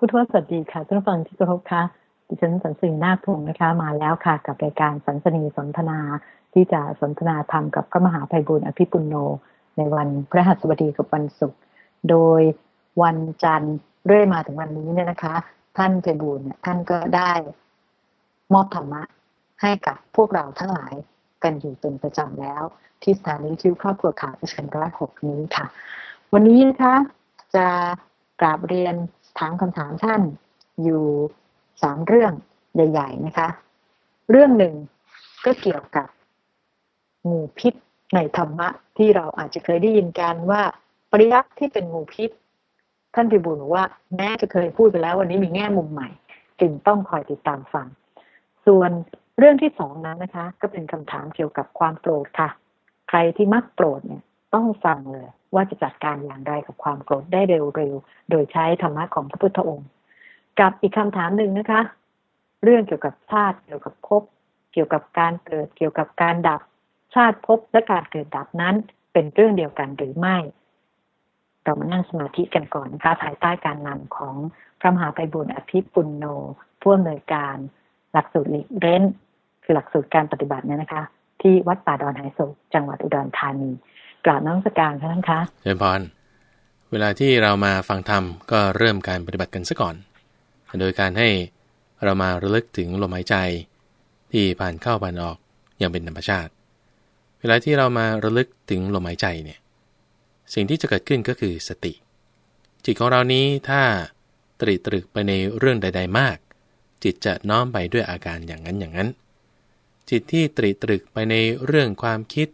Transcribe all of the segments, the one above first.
พุทวสวัสดีค่ะท่านฟังที่เคารพค่ะดิฉันสันสีนาคพงศ์นะคะ มาแล้วค่ะ กับรายการสันสนีสนทนาที่จะสนทนาธรรมกับพระมหาภัยบุญอภิปุโน ในวันพระหัสบดีกับวันศุกร์โดยวันจันทร์เรื่อยมาถึงวันนี้เนี่ยนะคะ ท่านภัยบุญเนี่ยท่านก็ได้มอบธรรมะให้กับพวกเราทั้งหลายกันอยู่เป็นประจำแล้ว ที่สถานีทิวครอบครัวข่าวเชิญร้อยหกนี้ค่ะ วันนี้นะคะจะกราบเรียน ถามคำถามท่านอยู่สามเรื่องใหญ่ ๆ นะคะ เรื่องหนึ่งก็เกี่ยวกับงูพิษในธรรมะที่เราอาจจะเคยได้ยินกันว่า ปริยัติที่เป็นงูพิษ ท่านพิบูลบอกว่าแม้จะเคยพูดไปแล้ววันนี้มีแง่มุมใหม่ จึงต้องคอยติดตามฟัง ส่วนเรื่องที่สองนั้นนะคะ ก็เป็นคำถามเกี่ยวกับความโกรธค่ะ ใครที่มักโกรธเนี่ย ต้องฟังเลย ว่าจะจัดการอย่างไรกับความโกรธได้เร็วๆ โดยใช้ธรรมะของพระพุทธองค์ กับอีกคำถามหนึ่งนะคะ เรื่องเกี่ยวกับชาติเกี่ยวกับภพเกี่ยวกับการเกิดเกี่ยวกับการดับชาติภพและการเกิดดับนั้นเป็นเรื่องเดียวกันหรือไม่ เรามานั่งสมาธิกันก่อนนะคะภายใต้การนำของพระมหาไพบุญอภิปุณโนผู้อำนวยการหลักสูตรหลีกเร้น คือหลักสูตรการปฏิบัติเนี่ยนะคะ ที่วัดป่าดอนไหโศกจังหวัดอุดรธานี กราบน้องสการค่ะท่านคะเชิญพรเวลาที่เรามาฟังธรรมก็เริ่มการปฏิบัติกันซะก่อน โดยการให้เรามาระลึกถึงลมหายใจ ที่ผ่านเข้าผ่านออกอย่างเป็นธรรมชาติ เวลาที่เรามาระลึกถึงลมหายใจเนี่ยสิ่งที่จะเกิดขึ้นก็คือสติ จิตของเรานี้ถ้าตรีตรึกไปในเรื่องใด ๆ มาก จิตจะน้อมไปด้วยอาการอย่างนั้นอย่างนั้น จิตที่ตรีตรึกไปในเรื่องความคิด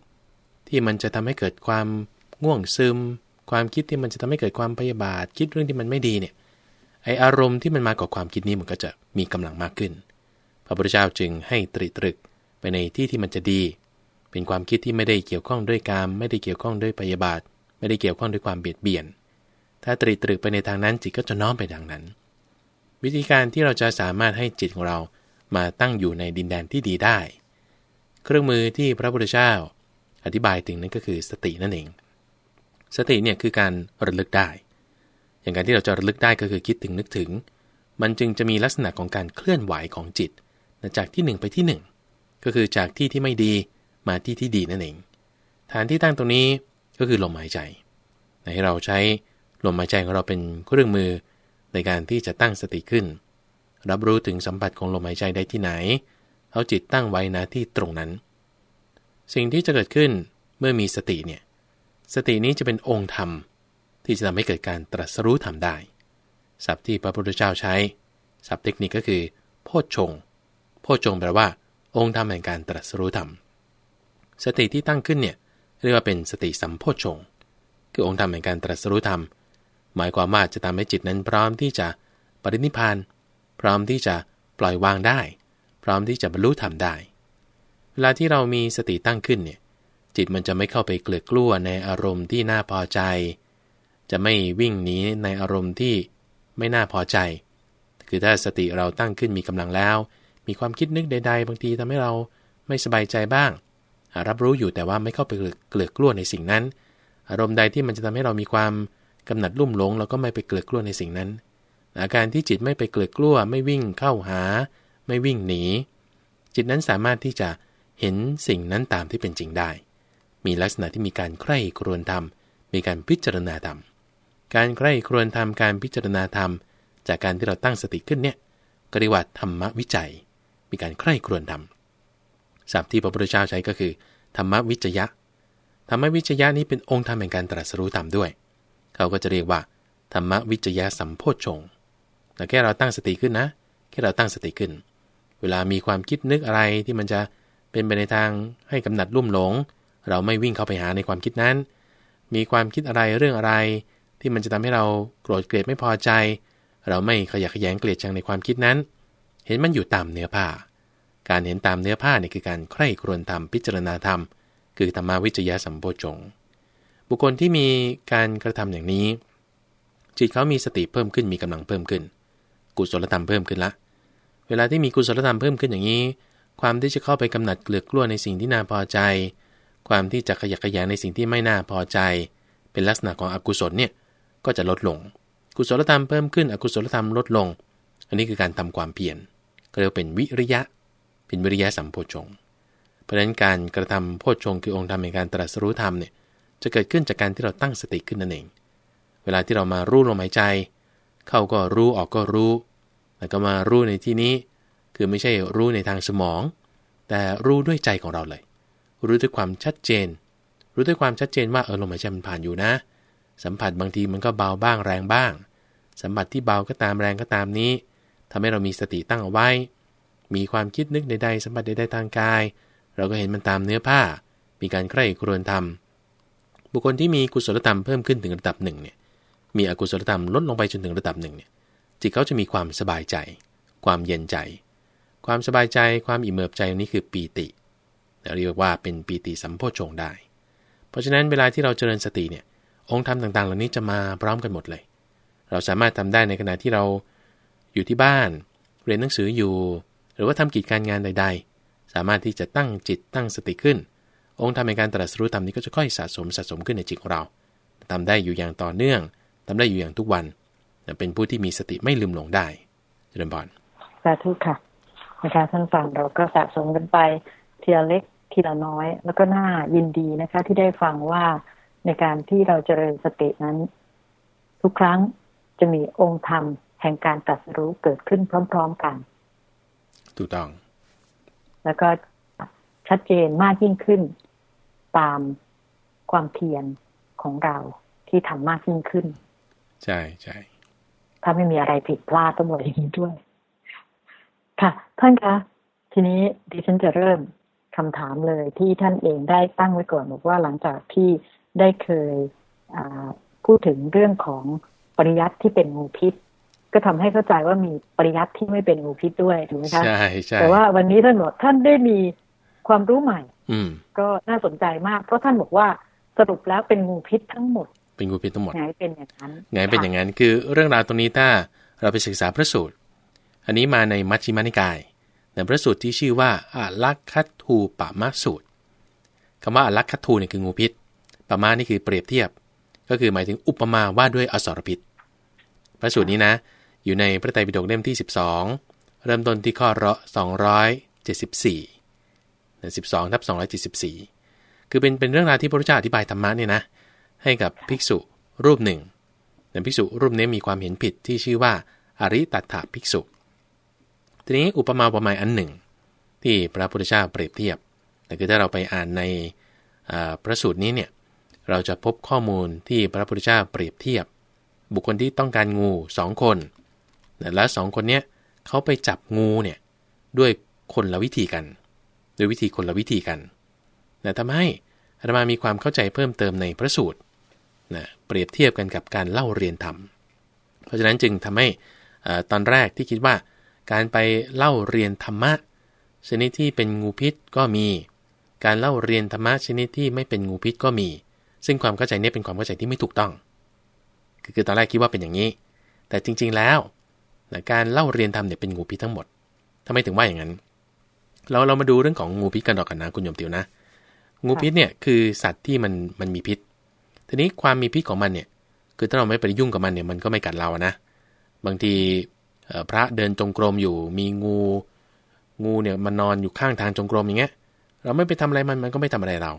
ที่มันจะทำให้เกิดความง่วงซึม ความคิดที่มันจะทำให้เกิดความพยาบาท คิดเรื่องที่มันไม่ดีเนี่ยไออารมณ์ที่มันมากับความคิดนี้มันก็จะมีกำลังมากขึ้น พระพุทธเจ้าจึงให้ตรีตรึกไปในที่ที่มันจะดี เป็นความคิดที่ไม่ได้เกี่ยวข้องด้วยกามไม่ได้เกี่ยวข้องด้วยพยาบาท ไม่ได้เกี่ยวข้องด้วยความเบียดเบียน ถ้าตรีตรึกไปในทางนั้นจิตก็จะน้อมไปทางนั้น วิธีการที่เราจะสามารถให้จิตของเรามาตั้งอยู่ในดินแดนที่ดีได้ เครื่องมือที่พระพุทธเจ้า อธิบายถึงนั้นก็คือสตินั่นเอง สติเนี่ยคือการระลึกได้ อย่างการที่เราจะระลึกได้ก็คือคิดถึงนึกถึง มันจึงจะมีลักษณะของการเคลื่อนไหวของจิต จากที่ 1 ไปที่ 1 ก็คือจากที่ที่ไม่ดีมาที่ที่ดีนั่นเอง ฐานที่ตั้งตรงนี้ก็คือลมหายใจ ให้เราใช้ลมหายใจของเราเป็นเครื่องมือในการที่จะตั้งสติขึ้น รับรู้ถึงสัมผัสของลมหายใจได้ที่ไหน เอาจิตตั้งไว้นะที่ตรงนั้น สิ่งที่จะเกิดขึ้นเมื่อมีสติเนี่ยสตินี้จะเป็นองค์ธรรมที่จะทำให้เกิดการตรัสรู้ธรรมได้ ศัพท์ที่พระพุทธเจ้าใช้ ศัพท์เทคนิคก็คือ โพชฌงโพชฌงแปลว่า องค์ธรรมแห่งการตรัสรู้ธรรม สติที่ตั้งขึ้นเนี่ยเรียกว่าเป็นสติสัมโพชฌงคือองค์ธรรมแห่งการตรัสรู้ธรรม หมายความว่าจะทำให้จิตนั้นพร้อมที่จะปรินิพาน พร้อมที่จะปล่อยวางได้ พร้อมที่จะบรรลุธรรมได้ เวลาที่เรามีสติตั้งขึ้นเนี่ย จิตมันจะไม่เข้าไปเกลือกลัวในอารมณ์ที่น่าพอใจ จะไม่วิ่งหนีในอารมณ์ที่ไม่น่าพอใจ คือถ้าสติเราตั้งขึ้นมีกำลังแล้ว มีความคิดนึกใด ๆ บางทีทำให้เราไม่สบายใจบ้าง รับรู้อยู่แต่ว่าไม่เข้าไปเกลือกลัวในสิ่งนั้น อารมณ์ใดที่มันจะทำให้เรามีความกำหนัดลุ่มหลงเราก็ไม่ไปเกลือกลัวในสิ่งนั้น อาการที่จิตไม่ไปเกลือกลัวไม่วิ่งเข้าหา ไม่วิ่งหนี จิตนั้นสามารถที่จะ เห็นสิ่งนั้นตามที่เป็นจริงได้ มีลักษณะที่มีการใคร่ครวญธรรม มีการพิจารณาธรรม การใคร่ครวญธรรม การพิจารณาธรรม จากการที่เราตั้งสติขึ้นเนี่ยกริวัตธรรมวิจัย มีการใคร่ครวญธรรมศัพท์ที่พระพุทธเจ้าใช้ก็คือ ธรรมวิจยะ ธรรมวิจยะนี้เป็นองค์ธรรมแห่งการตรัสรู้ธรรมด้วย เขาก็จะเรียกว่า ธรรมวิจยะสัมโพชฌงแต่แค่เราตั้งสติขึ้นนะ แค่เราตั้งสติขึ้น เวลามีความคิดนึกอะไรที่มันจะ เป็นไปในทางให้กำหนัดลุ่มหลง เราไม่วิ่งเข้าไปหาในความคิดนั้น มีความคิดอะไรเรื่องอะไร ที่มันจะทำให้เราโกรธเกลียดไม่พอใจ เราไม่ขยักขยงเกลียดชังในความคิดนั้น เห็นมันอยู่ตามเนื้อผ้า การเห็นตามเนื้อผ้าเนี่ยคือการใคร่ครวญธรรมพิจารณาธรรม คือธรรมาวิจยะสัมโพชงบุคคลที่มีการกระทำอย่างนี้ จิตเขามีสติเพิ่มขึ้นมีกำลังเพิ่มขึ้น กุศลธรรมเพิ่มขึ้นละ เวลาที่มีกุศลธรรมเพิ่มขึ้นอย่างนี้ ความที่จะเข้าไปกำหนัดเกลือกลั้วในสิ่งที่น่าพอใจ ความที่จะขยักขยงในสิ่งที่ไม่น่าพอใจ เป็นลักษณะของอกุศลเนี่ยก็จะลดลง กุศลธรรมเพิ่มขึ้นอกุศลธรรมลดลง อันนี้คือการทำความเพียรก็เรียกเป็นวิริยะ เป็นวิริยะสัมโพชงเพราะฉะนั้นการกระทำโพชงคือองค์ธรรมในการตรัสรู้ธรรมเนี่ยจะเกิดขึ้นจากการที่เราตั้งสติขึ้นนั่นเอง เวลาที่เรามารู้ลมหายใจ เข้าก็รู้ออกก็รู้ แล้วก็มารู้ในที่นี้ คือไม่ใช่รู้ในทางสมอง แต่รู้ด้วยใจของเราเลย รู้ด้วยความชัดเจน รู้ด้วยความชัดเจนว่าเออลมหายใจมันผ่านอยู่นะ สัมผัสบางทีมันก็เบาบ้างแรงบ้าง สัมผัสที่เบาก็ตามแรงก็ตามนี้ทำให้เรามีสติตั้งเอาไว้ มีความคิดนึกใดๆสัมผัสใดๆทางกาย เราก็เห็นมันตามเนื้อผ้า มีการใคร่ครวญทำบุคคลที่มีกุศลธรรมเพิ่มขึ้นถึงระดับหนึ่งเนี่ยมีอกุศลธรรมลดลงไปจนถึงระดับหนึ่งเนี่ยจิตเขาจะมีความสบายใจ ความเย็นใจ ความสบายใจความอิ่มเอิบใจนี้คือปีติเรียกว่าเป็นปีติสัมโพชงได้ เพราะฉะนั้นเวลาที่เราเจริญสติเนี่ยองค์ธรรมต่างๆ เหล่านี้จะมาพร้อมกันหมดเลย เราสามารถทำได้ในขณะที่เราอยู่ที่บ้าน เรียนหนังสืออยู่ หรือว่าทำกิจการงานใด ๆ สามารถที่จะตั้งจิตตั้งสติขึ้น องค์ธรรมในการตรัสรู้ธรรมนี้ก็จะค่อยสะสมสะสมขึ้นในจิตของเราทำได้อยู่อย่างต่อเนื่องทำได้อยู่อย่างทุกวัน เป็นผู้ที่มีสติไม่ลืมหลงได้เจริญพรสาธุค่ะ นะคะท่านฟังเราก็สะสมกันไปทีละเล็กทีละน้อย แล้วก็น่ายินดีนะคะ ที่ได้ฟังว่าในการที่เราเจริญสตินั้น ทุกครั้งจะมีองค์ธรรมแห่งการตรัสรู้เกิดขึ้นพร้อม ๆกัน ถูกต้อง แล้วก็ชัดเจนมากยิ่งขึ้น ตามความเพียรของเราที่ทำมากยิ่งขึ้น ใช่ใช่ถ้าไม่มีอะไรผิดพลาดต้องบอกอย่างนี้ด้วย ค่ะ ท่านคะทีนี้ดิฉันจะเริ่มคำถามเลยที่ท่านเองได้ตั้งไว้ก่อนบอกว่าหลังจากที่ได้เคยพูดถึงเรื่องของปริยัติที่เป็นงูพิษ ก็ทำให้เข้าใจว่ามีปริยัติที่ไม่เป็นงูพิษด้วยถูกไหมคะใช่ใช่แต่ว่าวันนี้ท่านบอกท่านได้มีความรู้ใหม่ อืมก็น่าสนใจมาก เพราะท่านบอกว่าสรุปแล้วเป็นงูพิษทั้งหมด เป็นงูพิษทั้งหมดไงเป็นอย่างนั้นไงเป็นอย่างนั้น คือเรื่องราวตรงนี้ถ้าเราไปศึกษาพระสูตร อันนี้มาในมัชฌิมานิกายในพระสูตรที่ชื่อว่าอาลักคัตทูปะมะสูตรคำว่าอาลักคัตทูเนี่ยคืองูพิษปะมานี่คือเปรียบเทียบ ก็คือหมายถึงอุปมาว่าด้วยอสรพิษ พระสูตรนี้นะ อยู่ในพระไตรปิฎกเล่มที่ 12 เริ่มต้นที่ข้อร้อย274 12ทับ274 คือเป็นเป็นเรื่องราวที่พระพุทธเจ้าอธิบายธรรมะเนี่ยนะให้กับภิกษุรูปหนึ่งแต่ภิกษุรูปนี้มีความเห็นผิดที่ชื่อว่าอริตัตถภิกษุ ทีนี้อุปมาอุปไมยอันหนึ่ง ที่พระพุทธเจ้าเปรียบเทียบแต่คือถ้าเราไปอ่านในพระสูตรนี้เนี่ยเราจะพบข้อมูลที่พระพุทธเจ้าเปรียบเทียบ บุคคลที่ต้องการงูสองคนและสองคนนี้เขาไปจับงูเนี่ยด้วยคนละวิธีกันโดยวิธีคนละวิธีกันนะทำให้อาตมามีความเข้าใจเพิ่มเติมในพระสูตรนะเปรียบเทียบกันกับการเล่าเรียนธรรม เพราะฉะนั้นจึงทำให้ตอนแรกที่คิดว่า การไปเล่าเรียนธรรมะ ชนิดที่เป็นงูพิษก็มี การเล่าเรียนธรรมะชนิดที่ไม่เป็นงูพิษก็มี ซึ่งความเข้าใจนี้เป็นความเข้าใจที่ไม่ถูกต้อง คือตอนแรกคิดว่าเป็นอย่างนี้ แต่จริง ๆแล้วการเล่าเรียนธรรมเนี่ยเป็นงูพิษทั้งหมดทำไมถึงว่าอย่างนั้นเราเรามาดูเรื่องของงูพิษกันดอกกันนะคุณโยมติวนะ งูพิษเนี่ยคือสัตว์ที่มันมันมีพิษ ทีนี้ความมีพิษของมันเนี่ย คือถ้าเราไม่ไปยุ่งกับมันเนี่ยมันก็ไม่กัดเรานะ บางที พระเดินจงกรมอยู่ มีงู งูเนี่ยมันนอนอยู่ข้างทางจงกรมอย่างเงี้ย เราไม่ไปทำอะไรมันมันก็ไม่ทำอะไรเรา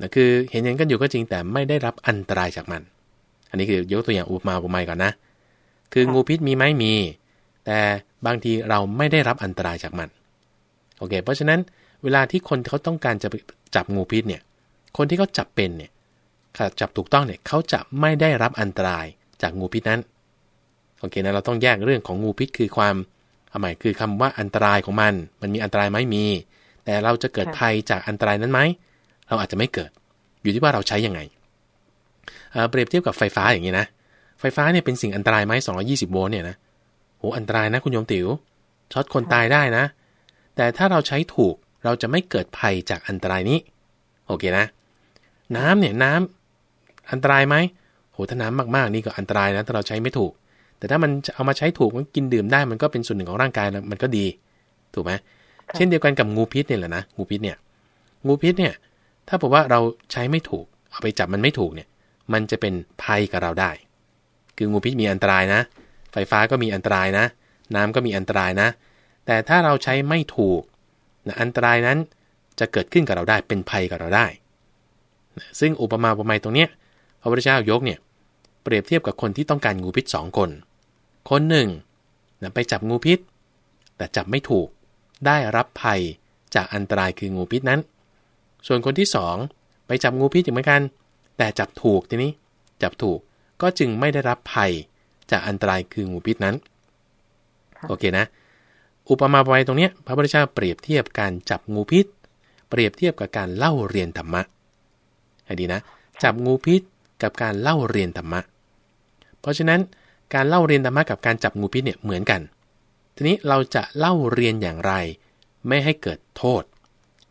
นะคือเห็นเห็นกันอยู่ก็จริงแต่ไม่ได้รับอันตรายจากมัน อันนี้คือยกตัวอย่างอุปมาอุปไมยก่อนนะ คืองูพิษมีไหมมี แต่บางทีเราไม่ได้รับอันตรายจากมัน โอเค เพราะฉะนั้นเวลาที่คนเขาต้องการจะจับงูพิษเนี่ย คนที่เขาจับเป็นเนี่ยจับถูกต้องเนี่ยเขาจะไม่ได้รับอันตรายจากงูพิษนั้น โอเคนะเราต้องแยกเรื่องของงูพิษคือความเอาใหม่คือคำว่าอันตรายของมัน มันมีอันตรายไหมมี แต่เราจะเกิดภัยจากอันตรายนั้นไหมเราอาจจะไม่เกิด อยู่ที่ว่าเราใช้ยังไงเปรียบเทียบกับไฟฟ้าอย่างนี้นะ ไฟฟ้าเนี่ยเป็นสิ่งอันตรายไหม220 โวลต์เนี่ยนะโหอันตรายนะคุณโยมติ๋วช็อตคนตายได้นะ แต่ถ้าเราใช้ถูกเราจะไม่เกิดภัยจากอันตรายนี้ โอเคนะ น้ำเนี่ยน้ำอันตรายไหมโหถ้าน้ำมากๆนี่ก็อันตรายนะถ้าเราใช้ไม่ถูก แต่ถ้ามันเอามาใช้ถูกมันกินดื่มได้มันก็เป็นส่วนหนึ่งของร่างกายแล้วมันก็ดี ถูกไหมเช่นเดียวกันกับงูพิษเนี่ยแหละนะงูพิษเนี่ย งูพิษเนี่ย ถ้าบอกว่าเราใช้ไม่ถูก เอาไปจับมันไม่ถูกเนี่ย มันจะเป็นภัยกับเราได้ คืองูพิษมีอันตรายนะ ไฟฟ้าก็มีอันตรายนะ น้ำก็มีอันตรายนะ แต่ถ้าเราใช้ไม่ถูกนะอันตรายนั้นจะเกิดขึ้นกับเราได้เป็นภัยกับเราได้นะซึ่งอุปมาอุปไมยตรงเนี้ยพระพุทธเจ้ายกเนี่ยเปรียบเทียบกับคนที่ต้องการงูพิษสองคน คนหนึ่งนะไปจับงูพิษ แต่จับไม่ถูกได้รับภัยจากอันตรายคืองูพิษนั้น ส่วนคนที่สองไปจับงูพิษเหมือนกัน แต่จับถูกทีนี้ จับถูกก็จึงไม่ได้รับภัยจากอันตรายคืองูพิษนั้นค่ะโอเคนะ อุปมาอุปไมยตรงเนี้ยพระพุทธเจ้าเปรียบเทียบการจับงูพิษ เปรียบเทียบกับการเล่าเรียนธรรมะให้ดีนะ จับงูพิษกับการเล่าเรียนธรรมะ เพราะฉะนั้น การเล่าเรียนธรรมะกับการจับงูพิษเนี่ยเหมือนกัน ทีนี้เราจะเล่าเรียนอย่างไร ไม่ให้เกิดโทษ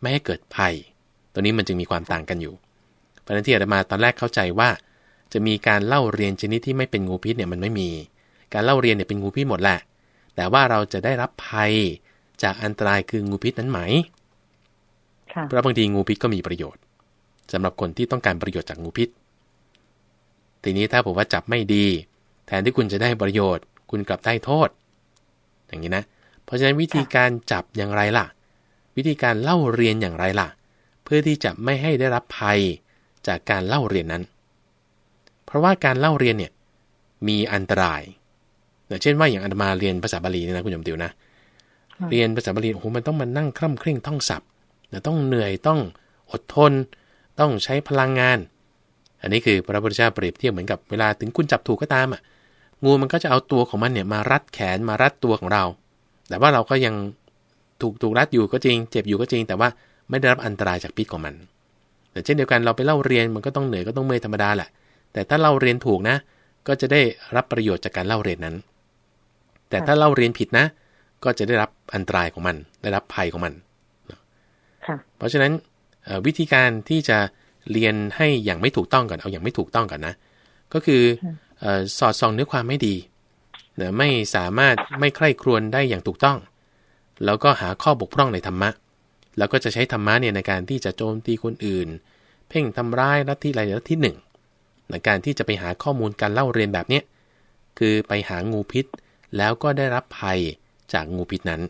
ไม่ให้เกิดภัย ตัวนี้มันจึงมีความต่างกันอยู่เพราะฉะนั้นที่อาตมาตอนแรกเข้าใจว่า จะมีการเล่าเรียนชนิดที่ไม่เป็นงูพิษเนี่ยมันไม่มี การเล่าเรียนเนี่ยเป็นงูพิษหมดแหละ แต่ว่าเราจะได้รับภัยจากอันตรายคืองูพิษนั้นไหมค่ะเพราะบางทีงูพิษก็มีประโยชน์สำหรับคนที่ต้องการประโยชน์จากงูพิษ ทีนี้ถ้าผมว่าจับไม่ดี แทนที่คุณจะได้ประโยชน์ คุณกลับได้โทษ อย่างนี้นะ เพราะฉะนั้นวิธีการจับอย่างไรล่ะ วิธีการเล่าเรียนอย่างไรล่ะ เพื่อที่จะไม่ให้ได้รับภัยจากการเล่าเรียนนั้น เพราะว่าการเล่าเรียนเนี่ยมีอันตรายอย่างเช่นว่าอย่างอาตมาเรียนภาษาบาลีเนี่ยนะคุณยมติวนะค่ะเรียนภาษาบาลีโอ้โหมันต้องมานั่งคร่ำเคร่งท่องศัพท์นะต้องเหนื่อยต้องอดทน ต้องใช้พลังงาน อันนี้คือพระพุทธเจ้าเปรียบเทียบเหมือนกับเวลาถึงคุณจับถูกก็ตามอะ งูมันก็จะเอาตัวของมันเนี่ยมารัดแขนมารัดตัวของเรา แต่ว่าเราก็ยังถูกถูกรัดอยู่ก็จริง เจ็บอยู่ก็จริง แต่ว่าไม่ได้รับอันตรายจากพิษของมันแต่เช่นเดียวกันเราไปเล่าเรียนมันก็ต้องเหนื่อยก็ต้องเมื่อยธรรมดาแหละ แต่ถ้าเราเรียนถูกนะ ก็จะได้รับประโยชน์จากการเล่าเรียนนั้น แต่ถ้าเล่าเรียนผิดนะ ก็จะได้รับอันตรายของมัน ได้รับภัยของมันค่ะเพราะฉะนั้นเอ่อวิธีการที่จะเรียนให้อย่างไม่ถูกต้องก่อนเอาอย่างไม่ถูกต้องก่อนนะ ก็คือค่ะเอ่อ สอดส่องเนื้อความไม่ดีนะไม่สามารถไม่ใคร่ครวญได้อย่างถูกต้อง แล้วก็หาข้อบกพร่องในธรรมะ แล้วก็จะใช้ธรรมะเนี่ยในการที่จะโจมตีคนอื่น เพ่งทำร้ายลัทธิใดลัทธิหนึ่งในการที่จะไปหาข้อมูลการเล่าเรียนแบบเนี้ยคือไปหางูพิษ แล้วก็ได้รับภัยจากงูพิษนั้น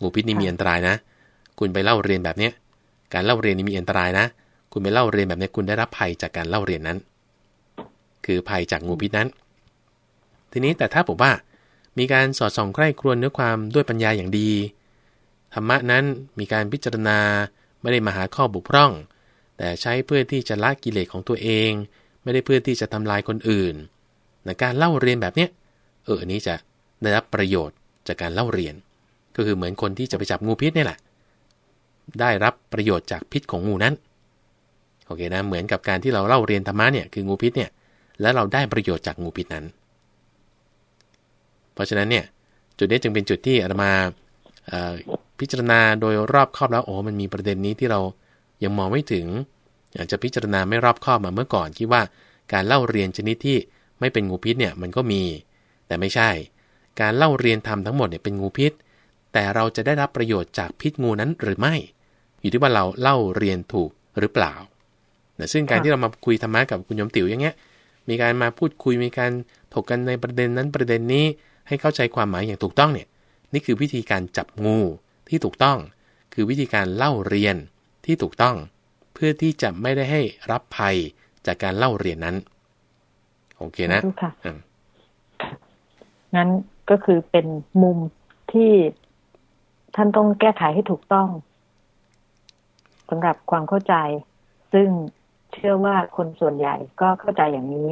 งูพิษนี่มีอันตรายนะ คุณไปเล่าเรียนแบบเนี้ยการเล่าเรียนนี่มีอันตรายนะ คุณไปเล่าเรียนแบบเนี้ยคุณได้รับภัยจากการเล่าเรียนนั้น คือภัยจากงูพิษนั้น ทีนี้แต่ถ้าผมว่า มีการสอดส่องใคร่ครวญเนื้อความด้วยปัญญาอย่างดี ธรรมะนั้นมีการพิจารณาไม่ได้มาหาข้อบกพร่อง แต่ใช้เพื่อที่จะละกิเลสของตัวเอง ไม่ได้เพื่อที่จะทำลายคนอื่นในการเล่าเรียนแบบเนี้ยเอออันนี้จะได้รับประโยชน์จากการเล่าเรียน ก็คือเหมือนคนที่จะไปจับงูพิษนี่แหละ ได้รับประโยชน์จากพิษของงูนั้นโอเคนะเหมือนกับการที่เราเล่าเรียนธรรมะเนี่ยคืองูพิษเนี่ย แล้วเราได้ประโยชน์จากงูพิษนั้น เพราะฉะนั้นเนี่ยจุดนี้จึงเป็นจุดที่อาตมาพิจารณาโดยรอบคอบแล้วโอ้มันมีประเด็นนี้ที่เรายังมองไม่ถึง อาจจะพิจารณาไม่รอบคอบมาเมื่อก่อนคิดว่าการเล่าเรียนชนิดที่ไม่เป็นงูพิษเนี่ยมันก็มี แต่ไม่ใช่ การเล่าเรียนธรรมทั้งหมดเนี่ยเป็นงูพิษ แต่เราจะได้รับประโยชน์จากพิษงูนั้นหรือไม่ อยู่ที่ว่าเราเล่าเรียนถูกหรือเปล่านะซึ่งการที่เรามาคุยธรรมะกับคุณยมติ๋วอย่างเงี้ย มีการมาพูดคุยมีการถกกันในประเด็นนั้นประเด็นนี้ให้เข้าใจความหมายอย่างถูกต้องเนี่ยนี่คือวิธีการจับงูที่ถูกต้อง คือวิธีการเล่าเรียนที่ถูกต้อง เพื่อที่จะไม่ได้ให้รับภัยจากการเล่าเรียนนั้น โอเคนะรู้ค่ะอืมงั้นก็คือเป็นมุมที่ท่านต้องแก้ไขให้ถูกต้องสำหรับความเข้าใจ ซึ่ง เชื่อว่าคนส่วนใหญ่ก็เข้าใจอย่างนี้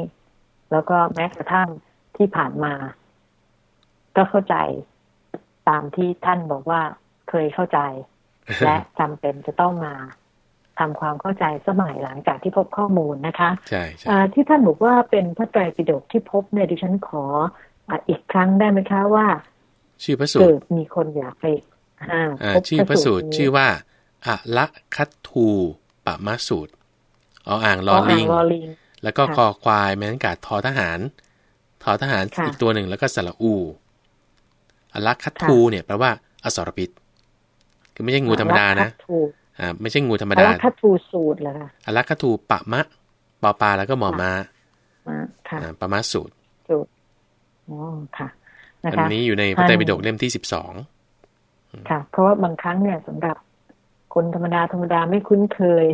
แล้วก็แม้กระทั่งที่ผ่านมา ก็เข้าใจตามที่ท่านบอกว่าเคยเข้าใจ และจำเป็นจะต้องมาทำความเข้าใจสมัยหลังจากที่พบข้อมูลนะคะใช่ใช่อ่าที่ท่านบอกว่าเป็นพระไตรปิฎกที่พบเนี่ยดิฉันขออ่าอีกครั้งได้ไหมคะว่า ชื่อพระสูเกิตรดมีคนอยากไปอ่าอ่าพบชื่อพระสูตรนี้ชื่อว่าอะละคัตทูปะมะสูตร เอาอ่างลอลิงลอลิงแล้วก็ค่ะคอควายแม้นกาดทอทหาร ทอทหารค่ะอีกตัวหนึ่งแล้วก็สระอูอลักคัตทูเนี่ยแปลว่าอสรพิษ คือไม่ใช่งูธรรมดานะอลัคทูอ่าไม่ใช่งูธรรมอดาลัคทูสูตรเหรอคะอลักคัตทูปะมะปอปลาแล้วก็หมอค่ะม้ามาค่ะอ่าปะมะสูตรค่ะอันะนคะนี้อยู่ในพระไตรปิฎกเล่มที่สิบสองค่ะ เพราะว่าบางครั้งเนี่ยสำหรับคนธรรมดาธรรมดาไม่คุ้นเคย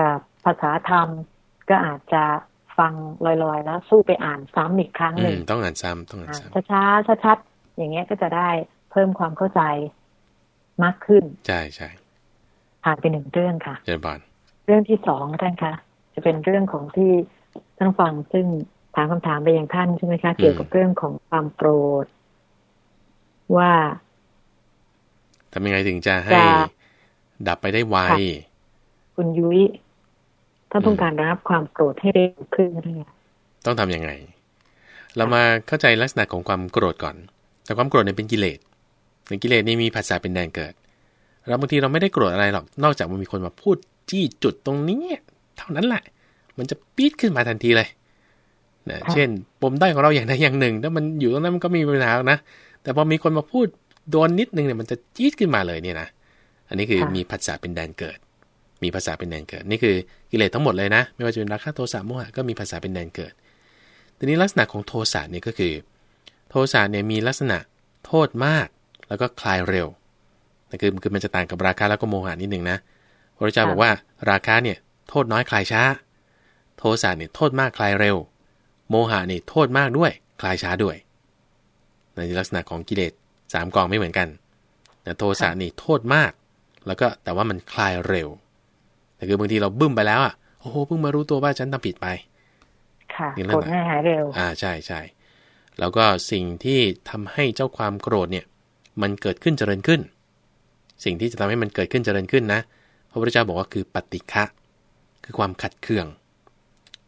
กับ ภาษาธรรมก็อาจจะฟังลอยๆ แล้วสู้ไปอ่านซ้ำอีกครั้งอืหนึ่งมต้องอ่านซ้ำต้องอ่านอ่าซ้ช้าๆชัดๆอย่างเงี้ยก็จะได้เพิ่มความเข้าใจมากขึ้นำใช่ใช่ผ่านไปหนึ่งเรื่องค่ะเจริญพรเรื่องที่สองท่านคะจะเป็นเรื่องของที่ท่านฟังซึ่งถามคำถามไปยังท่านใช่ไหมคะ เกี่ยวกับเรื่องของความโกรธ ว่าทำยังไงถึงจะให้จะดับไปได้ไวค่ะคุณยุ้ย ท่านต้องการระงับความโกรธให้เร็วขึ้นเนี่ยต้องทำยังไง เรามาเข้าใจลักษณะของความโกรธก่อน แต่ความโกรธเนี่ยเป็นกิเลสในกิเลสนี่มีภาษาเป็นแดนเกิด เราบางทีเราไม่ได้โกรธอะไรหรอก นอกจากมันมีคนมาพูดจี้จุดตรงนี้ เท่านั้นแหละ มันจะปี๊ดขึ้นมาทันทีเลยนะเช่น ปมด้อยของเราอย่างใดอย่างหนึ่ง ถ้ามันอยู่ตรงนั้นมันก็ไมมีปัญหาหรอกนะ แต่พอมีคนมาพูดโดนนิดนึงเนี่ยมันจะจี๊ดขึ้นมาเลยเนี่ยนะ อันนี้คือมีภาษาเป็นแดนเกิด มีภาษาเป็นแดนเกิด นี่คือกิเลสทั้งหมดเลยนะ ไม่ว่าจะเป็นราคะโทสะโมหะก็มีภาษาเป็นแดนเกิด ทีนี้ลักษณะของโทสะเนี่ยก็คือ โทสะเนี่ยมีลักษณะโทษมาก แล้วก็คลายเร็วนั่นคือคือมันจะต่างกับราคะแล้วก็โมหะนิดหนึ่งนะพระเจ้าบอกว่าราคะเนี่ยโทษน้อยคลายช้า โทสะเนี่ยโทษมากคลายเร็ว โมหะเนี่ยโทษมากด้วย คลายช้าด้วยในลักษณะของกิเลสสามกองไม่เหมือนกันนะโทสะนี่โทษมาก แล้วก็แต่ว่ามันคลายเร็ว แต่คือบางทีเราบึ้มไปแล้วอะโอ้โหเพิ่งมารู้ตัวว่าฉันทำผิดไป ค่ะนี่เรื่โกอรงธอะไรง่ายหายเร็ว อ่าใช่ใช่แล้วก็สิ่งที่ทำให้เจ้าความโกรธเนี่ย มันเกิดขึ้นเจริญขึ้น สิ่งที่จะทำให้มันเกิดขึ้นเจริญขึ้นนะพระพุทธเจ้าบอกว่าคือปฏิฆะคือความขัดเคือง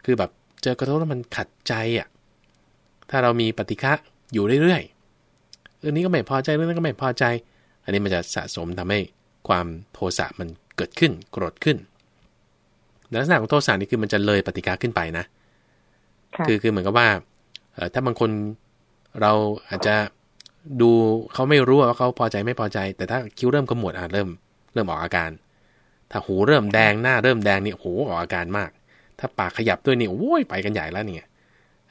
คือแบบเจอกระทบแล้วมันขัดใจอะถ้าเรามีปฏิฆะอยู่เรื่อยๆเรื่องนี้ก็ไม่พอใจเรื่องนั้นก็ไม่พอใจ อันนี้มันจะสะสมทำให้ความโทสะมันเกิดขึ้นโกรธขึ้น ลักษณะของโทสะนี่คือมันจะเลยปฏิฆะขึ้นไปนะค่ะคือคือเหมือนกับว่าเอ่อถ้าบางคนเราอาจจะดูเขาไม่รู้ว่าเขาพอใจไม่พอใจ แต่ถ้าคิ้วเริ่มขมวดอะเริ่ม เริ่มออกอาการ ถ้าหูเริ่มแดงหน้าเริ่มแดงนี่โอ้โหออกอาการมาก ถ้าปากขยับด้วยนี่โอ้ยไปกันใหญ่แล้วเนี่ย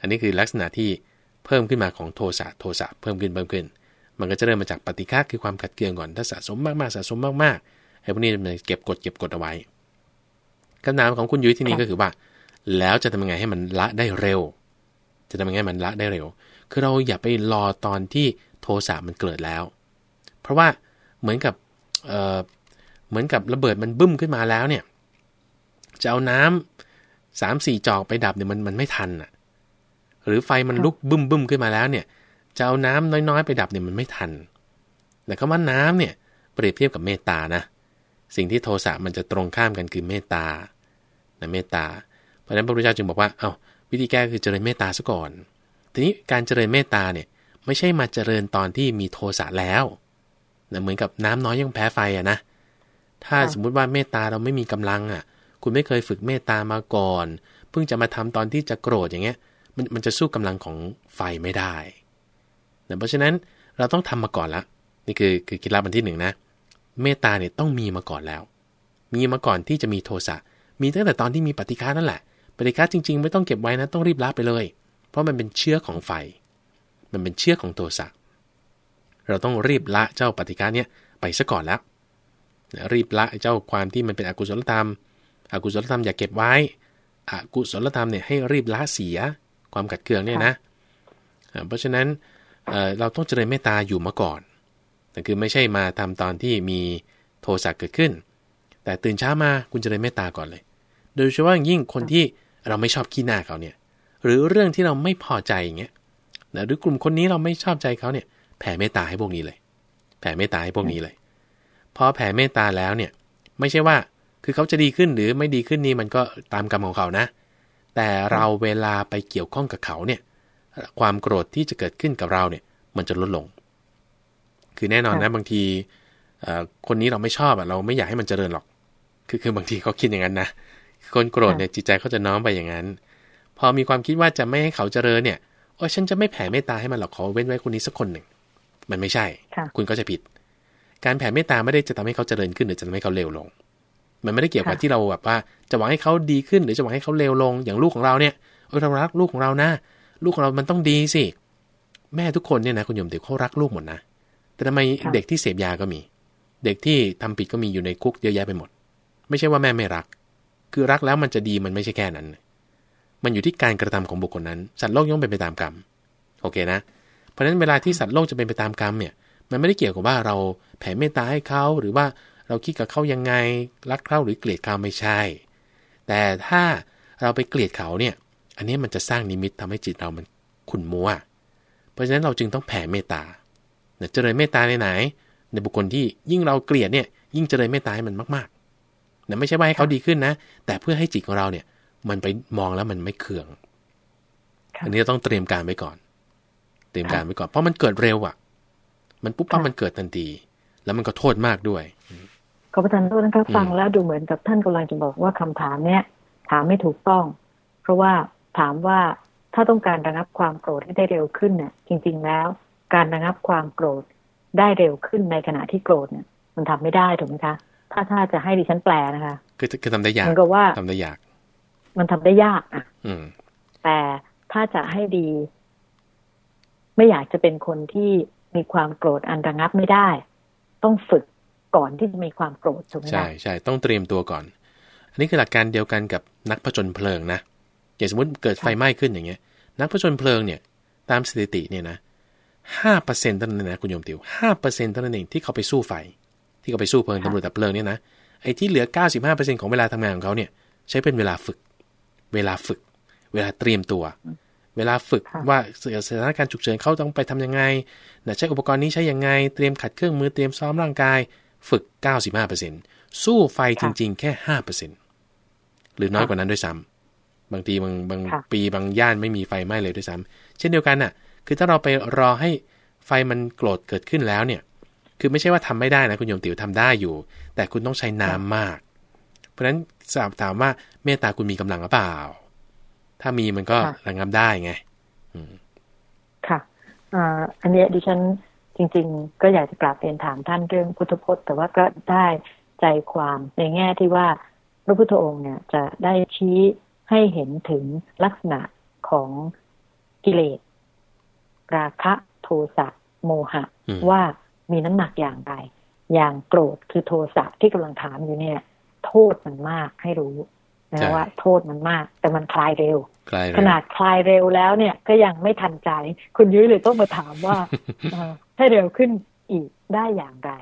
อันนี้คือลักษณะที่เพิ่มขึ้นมาของโทสะโทสะเพิ่มขึ้นเพิ่มขึ้น มันก็จะเริ่มมาจากปฏิฆาคือความขัดเคืองก่อนถ้าสะสมมากๆสะสมมากๆไอ้พวกนี้มันเก็บกดเก็บกดเอาไว้ คำถามของคุณยุ้ยที่นี่ก็คือว่า แล้วจะทำยังไงให้มันละได้เร็ว จะทำยังไงให้มันละได้เร็ว คือเราอย่าไปรอตอนที่โทสะมันเกิดแล้ว เพราะว่าเหมือนกับเอ่อเหมือนกับระเบิดมันบึ้มขึ้นมาแล้วเนี่ย จะเอาน้ำสามสี่จอกไปดับเนี่ยมันมันไม่ทันอะ หรือไฟมันลุกบึ้มบึ้มขึ้นมาแล้วเนี่ย จะเอาน้ำน้อยๆ ไปดับเนี่ยมันไม่ทัน แต่คำว่าน้ำเนี่ยเปรียบเทียบกับเมตตานะ สิ่งที่โทสะมันจะตรงข้ามกันคือเมตตา นะเมตตา เพราะฉะนั้นพระพุทธเจ้าจึงบอกว่า เอา้าวิธีแก้คือเจริญเมตตาซะก่อน ทีนี้การเจริญเมตตาเนี่ยไม่ใช่มาเจริญตอนที่มีโทสะแล้วนะเหมือนกับน้ำน้อยยังแพ้ไฟอะนะ ถ้าค่ะสมมุติว่าเมตตาเราไม่มีกำลังอะคุณไม่เคยฝึกเมตตามาก่อน เพิ่งจะมาทำตอนที่จะโกรธอย่างเงี้ย มันมันจะสู้กำลังของไฟไม่ได้นะเพราะฉะนั้นเราต้องทำมาก่อนละ นี่คือคือเคล็ดลับอันที่หนึ่งนะ เมตตาเนี่ยต้องมีมาก่อนแล้ว มีมาก่อนที่จะมีโทสะ มีตั้งแต่ตอนที่มีปฏิฆานั่นแหละ ปฏิฆาจริง ๆ ไม่ต้องเก็บไว้นะต้องรีบละไปเลย เพราะมันเป็นเชื้อของไฟ มันเป็นเชื้อของโทสะเราต้องรีบละเจ้าปฏิฆาเนี่ยไปซะก่อนแล้วนะรีบละเจ้าความที่มันเป็นอกุศลธรรม อกุศลธรรมอย่าเก็บไว้ อกุศลธรรมเนี่ยให้รีบละเสียความขัดเคืองเนี่ยนะ เพราะฉะนั้นเราต้องเจริญเมตตาอยู่มาก่อนแต่คือไม่ใช่มาทำตอนที่มีโทสะเกิดขึ้น แต่ตื่นเช้ามาคุณเจริญเมตตาก่อนเลย โดยเฉพาะอย่างยิ่งคนที่เราไม่ชอบขี้หน้าเขาเนี่ย หรือเรื่องที่เราไม่พอใจอย่างเงี้ยนะหรือกลุ่มคนนี้เราไม่ชอบใจเขาเนี่ยแผ่เมตตาให้พวกนี้เลย แผ่เมตตาให้พวกนี้เลย พอแผ่เมตตาแล้วเนี่ย ไม่ใช่ว่า คือเขาจะดีขึ้นหรือไม่ดีขึ้นนี่มันก็ตามกรรมของเขานะ แต่เราเวลาไปเกี่ยวข้องกับเขาเนี่ย ความโกรธที่จะเกิดขึ้นกับเราเนี่ย มันจะลดลง คือแน่นอนนะบางทีเอ่อคนนี้เราไม่ชอบอะเราไม่อยากให้มันเจริญหรอก คือคือบางทีเขาคิดอย่างนั้นนะ คนโกรธเนี่ยจิตใจเขาจะน้อมไปอย่างนั้น พอมีความคิดว่าจะไม่ให้เขาเจริญเนี่ยโอ้ยฉันจะไม่แผ่เมตตาให้มันหรอกขอเว้นไว้คนนี้สักคนหนึ่ง มันไม่ใช่ค่ะคุณก็จะผิด การแผ่เมตตาไม่ได้จะทำให้เขาเจริญขึ้นหรือจะทำให้เขาเลวลง มันไม่ได้เกี่ยวกับค่ะที่เราแบบว่า จะหวังให้เขาดีขึ้น หรือจะหวังให้เขาเลวลง อย่างลูกของเราเนี่ยเออเรารักลูกของเรานะ ลูกของเรามันต้องดีสิ แม่ทุกคนเนี่ยนะคุณโยมเด็กเขารักลูกหมดนะ แต่ทำไมค่ะเด็กที่เสพยาก็มี เด็กที่ทำผิดก็มีอยู่ในคุกเยอะแยะไปหมด ไม่ใช่ว่าแม่ไม่รัก คือรักแล้วมันจะดีมันไม่ใช่แค่นั้น มันอยู่ที่การกระทำของบุคคลนั้น สัตว์โลกย่อมเป็นไปตามกรรม โอเคนะ เพราะฉะนั้นเวลาที่สัตว์โลกจะเป็นไปตามกรรมเนี่ย มันไม่ได้เกี่ยวกับว่าเราแผ่เมตตาให้เขาหรือว่าเราคิดกับเขายังไง รักเขาหรือเกลียดเขาไม่ใช่ แต่ถ้าเราไปเกลียดเขาเนี่ย อันนี้มันจะสร้างนิมิตทำให้จิตเรามันขุ่นมัว เพราะฉะนั้นเราจึงต้องแผ่เมตตาเนี่ยเจริญเมตตาในไหน ในบุคคลที่ยิ่งเราเกลียดเนี่ยยิ่งเจริญเมตตาให้มันมากๆ นะไม่ใช่ว่าให้เขาดีขึ้นนะ แต่เพื่อให้จิตของเราเนี่ย มันไปมองแล้วมันไม่เคืองค่ะอันนี้เราต้องเตรียมการไว้ก่อน เตรียมการไว้ก่อน เพราะมันเกิดเร็วอะ มันปุ๊บปั๊บค่ะมันเกิดทันที แล้วมันก็โทษมากด้วย ขอประทานโทษนะครับอืมฟังแล้วดูเหมือนกับท่านกำลังจะบอกว่าคำถามเนี้ยถามไม่ถูกต้อง เพราะว่าถามว่าถ้าต้องการระงับความโกรธให้ได้เร็วขึ้นเนี่ย จริง ๆ แล้ว การระงับความโกรธได้เร็วขึ้นในขณะที่โกรธเนี่ย มันทำไม่ได้ถูกไหมคะ ถ้าถ้าจะให้ดิฉันแปลนะคะ คือคือทำได้ยากเหมือนกับว่าทำได้ยาก มันทำได้ยากอะ อืม แต่ถ้าจะให้ดี ไม่อยากจะเป็นคนที่มีความโกรธอันระงับไม่ได้ ต้องฝึกก่อนที่จะมีความโกรธถูกไหมใช่คะใช่ต้องเตรียมตัวก่อน อันนี้คือหลักการเดียวกันกับนักผจญเพลิงนะอย่างสมมติเกิดไฟไหม้ขึ้นอย่างเงี้ย นักผจญเพลิงเนี่ย ตามสถิติเนี่ยนะห้าเปอร์เซ็นต์เท่านั้นนะคุณโยมติวห้าเปอร์เซ็นต์เท่านั้นเองที่เขาไปสู้ไฟ ที่เขาไปสู้เพลิงตำรวจดับเพลิงเนี่ยนะไอ้ที่เหลือเก้าสิบห้าเปอร์เซ็นต์ของเวลาทำงานของเขาเนี่ย ใช้เป็นเวลาฝึก เวลาฝึก เวลาเตรียมตัว เวลาฝึกค่ะว่าสถานการณ์ฉุกเฉินเขาต้องไปทำยังไงนะใช้อุปกรณ์นี้ใช้ยังไง เตรียมขัดเครื่องมือเตรียมซ้อมร่างกาย ฝึก 95%สู้ไฟจริง ๆ แค่ 5%หรือน้อยกว่านั้นด้วยซ้ำบางทีบางบางค่ะปีบางย่านไม่มีไฟไหม้เลยด้วยซ้ำเช่นเดียวกันน่ะ คือถ้าเราไปรอให้ไฟมันโกรธเกิดขึ้นแล้วเนี่ย คือไม่ใช่ว่าทำไม่ได้นะคุณโยมติ๋วทำได้อยู่ แต่คุณต้องใช้น้ำมาก เพราะฉะนั้นสอบถามว่าเมตตาคุณมีกำลังหรือเปล่า ถ้ามีมันก็ค่ะระงับได้ไงอืมค่ะอ่าอันเนี้ยดิฉันจริง ๆ ก็อยากจะกราบเรียนถามท่านเรื่องพุทธพจน์ แต่ว่าก็ได้ใจความในแง่ที่ว่าพระพุทธองค์เนี่ยจะได้ชี้ให้เห็นถึงลักษณะของกิเลส ราคะ โทสะ โมหะอืมว่า มีน้ำหนักอย่างไร อย่างโกรธคือโทสะที่กำลังถามอยู่เนี่ย โทษมันมากให้รู้นะว่าโทษมันมาก แต่มันคลายเร็วคลายขเร็วนาดคลายเร็วแล้วเนี่ยก็ยังไม่ทันใจ คุณยุ้ยเลยต้องมาถามว่าเอ่อให้เร็วขึ้นอีกได้อย่างไร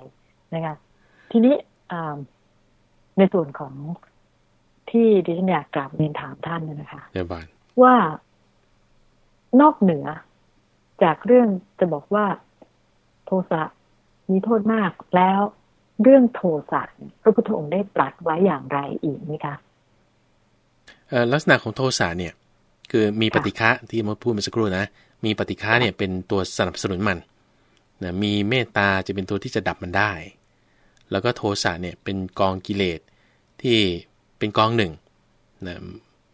นะคะทีนี้อ่าในส่วนของที่ดิฉันอยากกลับเรียนถามท่านเนี่ยนะคะเดี๋ยวบานว่านอกเหนือจากเรื่องจะบอกว่าโทสะ มีโทษมากแล้วเรื่องโทสะเนี่ยพระพุทธองค์ได้ตรัสไว้อย่างไรอีกไหมคะเอ่อลักษณะของโทสะเนี่ย คือมีปฏิฆะที่มาพูดเมื่อสักครู่นะ มีปฏิฆะเนี่ยเป็นตัวสนับสนุนมันนะมีเมตตาจะเป็นตัวที่จะดับมันได้ แล้วก็โทสะเนี่ยเป็นกองกิเลสที่เป็นกองหนึ่งนะ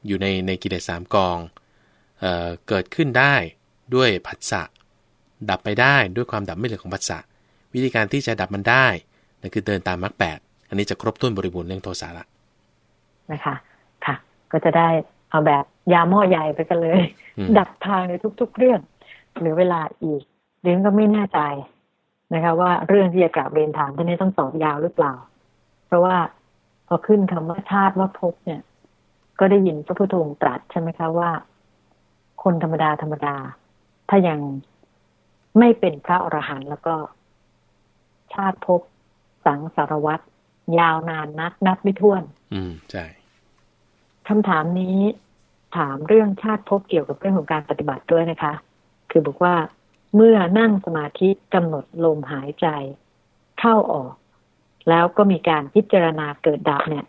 อยู่ในในกิเลสสามกองเอ่อเกิดขึ้นได้ด้วยผัสสะดับไปได้ด้วยความดับไม่เหลือของผัสสะ วิธีการที่จะดับมันได้นั่นคือเดินตามมรรคแปดอันนี้จะครบถ้วนบริบูรณ์เรื่องโทสะละนะคะค่ะ ก็จะได้เอาแบบยาหม้อใหญ่ไปกันเลยอืมดับทางในทุก ๆ เรื่องเหรือเวลาอีกเรียนก็ไม่แน่ใจนะคะ ว่าเรื่องที่จะกลับเรียนถามท่านนี้ต้องตอบยาวหรือเปล่า เพราะว่าพอขึ้นคำว่าชาติว่าภพเนี่ย ก็ได้ยินพระพุทธองค์ตรัสใช่ไหมคะว่า คนธรรมดาธรรมดา ถ้ายังไม่เป็นพระอรหันต์แล้วก็ ชาติภพสังสารวัตรยาวนานนักนับไม่ถ้วน อืมใช่คำถามนี้ถามเรื่องชาติภพเกี่ยวกับเรื่องของการปฏิบัติด้วยนะคะ คือบอกว่าเมื่อนั่งสมาธิกำหนดลมหายใจ เข้าออก แล้วก็มีการพิจารณาเกิดดับเนี่ย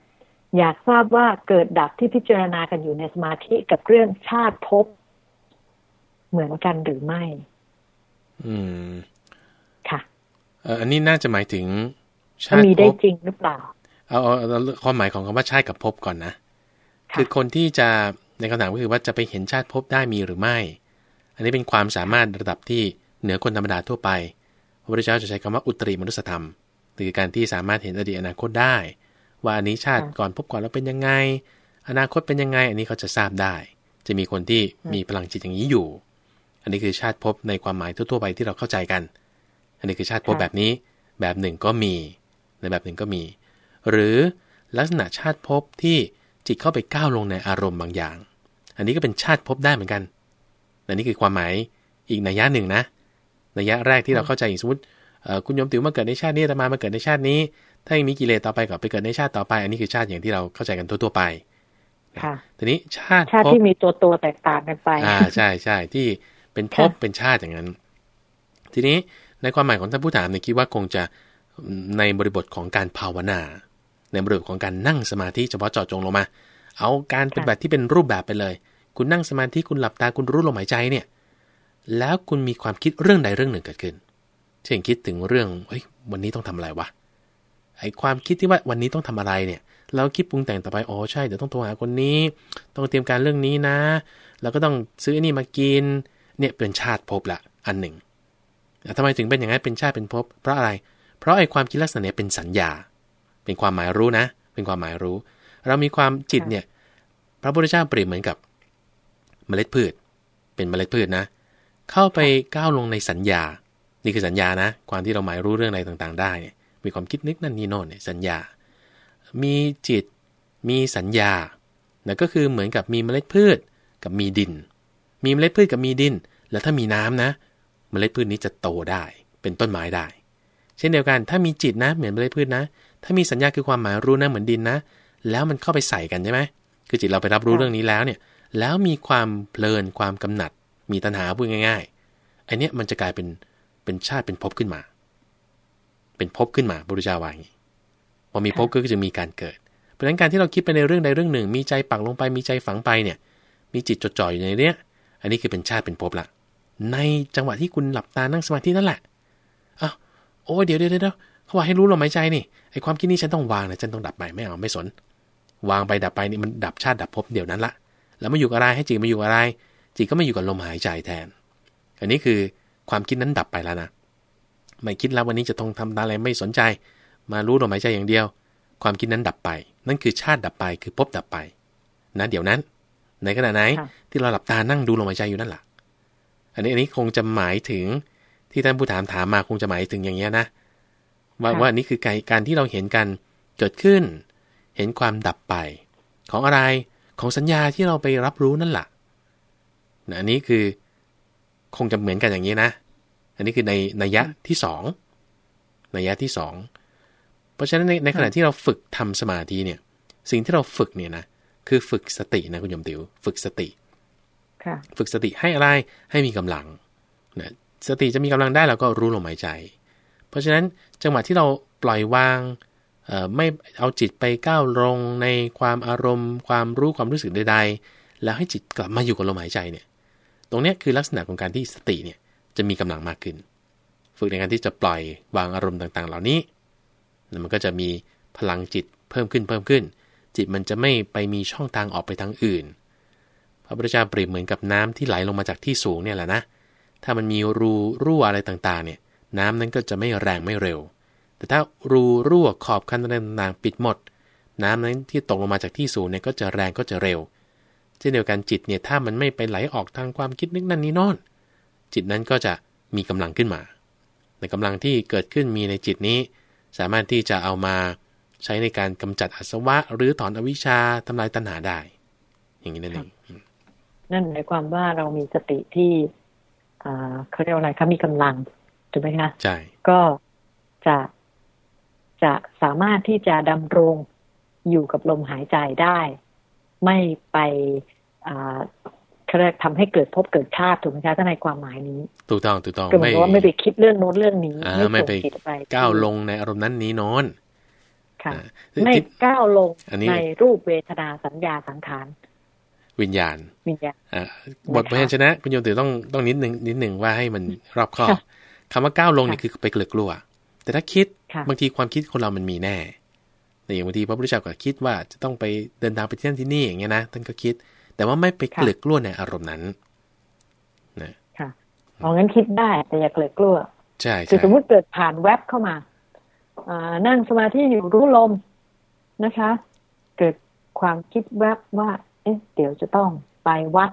อยากทราบว่าเกิดดับที่พิจารณากันอยู่ในสมาธิกับเรื่องชาติภพเหมือนกันหรือไม่ อืมค่ะเอ่ออันนี้น่าจะหมายถึงชามันติมีได้ภพจริงหรือเปล่า เอาเอาเอาความหมายของคำว่าชาติกับภพก่อนนะค่ะคือคนที่จะในคำถามก็คือว่าจะไปเห็นชาติภพได้มีหรือไม่ อันนี้เป็นความสามารถระดับที่เหนือคนธรรมดาทั่วไป พระพุทธเจ้าจะใช้คำว่าอุตริมนุสธรรมคือการที่สามารถเห็นอดีตอนาคตได้ ว่าอันนี้ชาติก่อนพบก่อนแล้วเป็นยังไง อนาคตเป็นยังไง อันนี้เขาจะทราบได้ จะมีคนที่มีพลังจิตอย่างนี้อยู่ อันนี้คือชาติภพในความหมายทั่วๆไปที่เราเข้าใจกัน อันนี้คือชาติภพแบบนี้ แบบหนึ่งก็มีในแบบหนึ่งก็มี หรือลักษณะชาติภพที่จิตเข้าไปก้าวลงในอารมณ์บางอย่าง อันนี้ก็เป็นชาติภพได้เหมือนกันอันนี้คือความหมายอีกนัยยะหนึ่งนะนัยยะแรกที่เราเข้าใจสมมติคุณโยมติ๋วมาเกิดในชาตินี้แต่มามาเกิดในชาตินี้ ถ้ายังมีกิเลสต่อไปก็ไปเกิดในชาติต่อไป อันนี้คือชาติอย่างที่เราเข้าใจกันทั่วๆไปค่ะทีนี้ชาติชาติที่มีตัวตัวแตกต่างกันไป อ่าใช่ใช่ที่เป็นภพเป็นชาติอย่างนั้น ทีนี้ ในความหมายของท่านผู้ถามเนี่ยคิดว่าคงจะในบริบทของการภาวนา ในบริบทของการนั่งสมาธิเฉพาะเจาะจงลงมา เอาการปฏิบัติที่เป็นรูปแบบไปเลย คุณนั่งสมาธิคุณหลับตาคุณรู้ลมหายใจเนี่ย แล้วคุณมีความคิดเรื่องใดเรื่องหนึ่งเกิดขึ้น เช่นคิดถึงเรื่องเฮ้ยวันนี้ต้องทำอะไรวะไอความคิดที่ว่าวันนี้ต้องทำอะไรเนี่ยเราคิดปรุงแต่งต่อไปอ๋อใช่เดี๋ยวต้องโทรหาคนนี้ ต้องเตรียมการเรื่องนี้นะ แล้วก็ต้องซื้อนี่มากินเนี่ยเป็นชาติภพละอันหนึ่ง ทำไมถึงเป็นอย่างนั้นเป็นชาติเป็นภพเพราะอะไร เพราะไอ้ความคิดลักษณะนี้เป็นสัญญา เป็นความหมายรู้นะ เป็นความหมายรู้ เรามีความจิตเนี่ย พระพุทธเจ้าเปรียบเหมือนกับ เมล็ดพืช เป็นเมล็ดพืชนะ เข้าไปก้าวลงในสัญญา นี่คือสัญญานะ ความที่เราหมายรู้เรื่องอะไรต่างๆ ได้เนี่ยมีความคิดนึกนั่นนี่โน่นเนี่ยสัญญา มีจิต มีสัญญานะก็คือเหมือนกับมีเมล็ดพืชกับมีดิน มีเมล็ดพืชกับมีดิน แล้วถ้ามีน้ำนะ เมล็ดพืชนี้จะโตได้ เป็นต้นไม้ได้ เช่นเดียวกัน ถ้ามีจิตนะเหมือนเมล็ดพืชนะ ถ้ามีสัญญาคือความหมายรู้นะเหมือนดินนะ แล้วมันเข้าไปใส่กันใช่ไหมคือจิตเราไปรับรู้เรื่องนี้แล้วเนี่ย แล้วมีความเพลินความกำหนัด มีตัณหาพูดง่ายๆอันนี้มันจะกลายเป็นเป็นชาติเป็นภพขึ้นมา เป็นภพขึ้นมาบุรุษาวาอย่างนี้พอมีภพก็จะมีการเกิด เพราะฉะนั้นการที่เราคิดไปในเรื่องใดเรื่องหนึ่ง มีใจปักลงไปมีใจฝังไปเนี่ย มีจิตจดจ่ออยู่ในเนี้ย อันนี้คือเป็นชาติเป็นภพละ ในจังหวะที่คุณหลับตานั่งสมาธินั่นแหละอ้าวโอ้เดี๋ยวเดี๋ยวเดี๋ยวเขาบอกให้รู้ลมหายใจนี่ไอความคิดนี้ฉันต้องวางนะฉันต้องดับไปไม่เอาไม่สน วางไปดับไปนี่มันดับชาติดับภพเดี๋ยวนั้นละแล้วมาอยู่อะไรให้จิตมาอยู่อะไร จิตก็มาอยู่กับลมหายใจแทน อันนี้คือความคิดนั้นดับไปแล้วนะไม่คิดแล้ววันนี้จะต้องทำอะไรไม่สนใจ มารู้ลมหายใจอย่างเดียว ความคิดนั้นดับไป นั่นคือชาติดับไปคือภพดับไปนะเดี๋ยวนั้น ในขณะไหนที่เราหลับตานั่งดูลมหายใจอยู่นั่นแหละ อันนี้อันนี้คงจะหมายถึงที่ท่านผู้ถามถามมาคงจะหมายถึงอย่างเงี้ยนะ ว่าว่านี่คือการการที่เราเห็นกันเกิดขึ้น เห็นความดับไป ของอะไรของสัญญาที่เราไปรับรู้นั่นแหละนะอันนี้คือคงจะเหมือนกันอย่างนี้นะ อันนี้คือในนัยยะที่สองนัยยะที่สองเพราะฉะนั้นในในขณะที่เราฝึกทำสมาธิเนี่ย สิ่งที่เราฝึกเนี่ยนะคือฝึกสตินะคุณยมติวฝึกสติ ฝึกสติให้อะไรให้มีกำลังนะสติจะมีกำลังได้เราก็รู้ลมหายใจ เพราะฉะนั้นจังหวะที่เราปล่อยวางไม่เอาจิตไปก้าวลงในความอารมณ์ ความรู้ความรู้สึกใดๆ แล้วให้จิตกลับมาอยู่กับลมหายใจเนี่ย ตรงนี้คือลักษณะของการที่สติเนี่ยจะมีกำลังมากขึ้น ฝึกในการที่จะปล่อยวางอารมณ์ต่างๆ เหล่านี้ มันก็จะมีพลังจิตเพิ่มขึ้นเพิ่มขึ้น จิตมันจะไม่ไปมีช่องทางออกไปทางอื่น ระพุทธเจ้าเปรียบเหมือนกับน้ำที่ไหลลงมาจากที่สูงเนี่ยแหละนะ ถ้ามันมีรูรั่วอะไรต่างๆ เนี่ย น้ำนั้นก็จะไม่แรงไม่เร็ว แต่ถ้ารูรั่วขอบคันต่างๆปิดหมด น้ำนั้นที่ตกลงมาจากที่สูงเนี่ยก็จะแรงก็จะเร็ว เช่นเดียวกันจิตเนี่ยถ้ามันไม่ไปไหลออกทางความคิดนึกนั่นนี่นอน จิตนั้นก็จะมีกำลังขึ้นมา ในกำลังที่เกิดขึ้นมีในจิตนี้ สามารถที่จะเอามาใช้ในการกำจัดอสวะ หรือถอนอวิชชาทำลายตัณหาได้ อย่างนี้นั่นเอง นั่นหมายความว่าเรามีสติที่เขาเรียกอะไรคะมีกำลังถูกไหมคะใช่ก็จะจะสามารถที่จะดำรงอยู่กับลมหายใจได้ ไม่ไปเขาเรียกทำให้เกิดพบเกิดชาติถูกไหมคะถ้าในความหมายนี้ ถูกต้องถูกต้องไม่ว่าไม่ไปคิดเรื่องโน้นเรื่องนี้ไม่ไปก้าวลงในอารมณ์นั้นนี้นอนค่ะไม่ก้าวลงในรูปเวทนาสัญญาสังขาร วิญญาณวิญญาณบทพยัญชนะคุณโยมถือต้องต้องนิดหนึ่งนิดหนึ่งว่าให้มันรอบคอบคำว่าก้าวลงนี่คือไปเกลือกลัว แต่ถ้าคิดบางทีความคิดคนเรามันมีแน่แต่อย่างบางทีพระพุทธเจ้าก็คิดว่าจะต้องไปเดินทางไปที่นั่นที่นี่อย่างเงี้ยนะท่านก็คิด แต่ว่าไม่ไปเกลือกลัวในอารมณ์นั้นนะค่ะเอางั้นคิดได้แต่อย่าเกลือกลัวใช่คือสมมติเกิดผ่านแว็บเข้ามาอ่านั่งสมาธิอยู่รู้ลมนะคะ เกิดความคิดแวบว่า เอ๊ะเดี๋ยวจะต้องไปวัด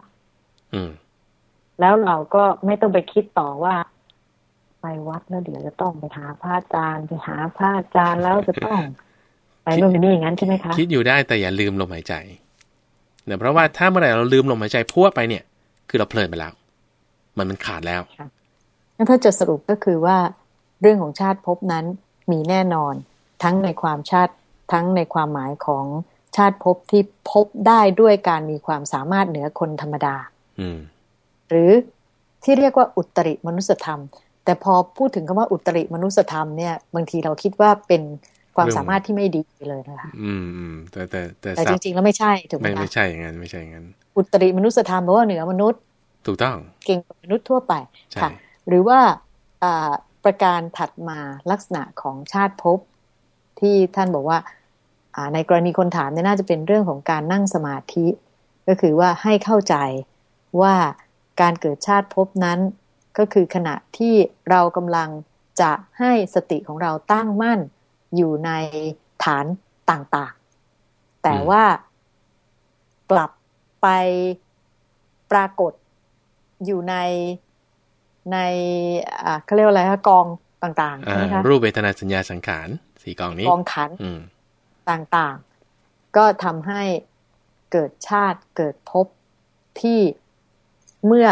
อืม แล้วเราก็ไม่ต้องไปคิดต่อว่า ไปวัดแล้วเดี๋ยวจะต้องไปหาพระอาจารย์ไปหาพระอาจารย์แล้วจะต้อง ไปโน่นไปนี่อย่างนั้นใช่ไหมคะคิดอยู่ได้แต่อย่าลืมลมหายใจเนี่ยเพราะว่าถ้าเมื่อไหร่เราลืมลมหายใจพัวไปเนี่ย คือเราเพลินไปแล้ว มันมันขาดแล้วงั้นถ้าจะสรุปก็คือว่า เรื่องของชาติภพนั้นมีแน่นอน ทั้งในความชาติทั้งในความหมายของ ชาติภพที่พบได้ด้วยการมีความสามารถเหนือคนธรรมดาอืมหรือที่เรียกว่าอุตริมนุสธรรม แต่พอพูดถึงคำว่าอุตริมนุสธรรมเนี่ยบางทีเราคิดว่าเป็นความเรื่องสามารถที่ไม่ดีเลยนะคะอืมอืมแต่แต่แต่แต่ศัจพท์ริงๆแล้วไม่ใช่ถูกไหมไม่คะไม่ใช่อย่างนั้นไม่ใช่อย่างนั้น อุตริมนุสธรรมแปลว่าเหนือมนุษย์ ถูกต้อง เก่งกว่ามนุษย์ทั่วไปใช่ค่ะ หรือว่าอ่าประการถัดมาลักษณะของชาติภพที่ท่านบอกว่าอ่า ในกรณีคนถามเนี่ยน่าจะเป็นเรื่องของการนั่งสมาธิ ก็คือว่าให้เข้าใจว่าการเกิดชาติภพนั้นก็คือขณะที่เรากำลังจะให้สติของเราตั้งมั่นอยู่ในฐานต่างๆ แต่ว่ากลับไปปรากฏอยู่ในในอ่าเขาเรียกว่าอะไรคะกองต่างๆอ่าใช่ไหมคะรูปเวทนาสัญญาสังขารสี่กองนี้กองขันอืม ต่างๆ ก็ทำให้เกิดชาติเกิดภพที่เมื่อ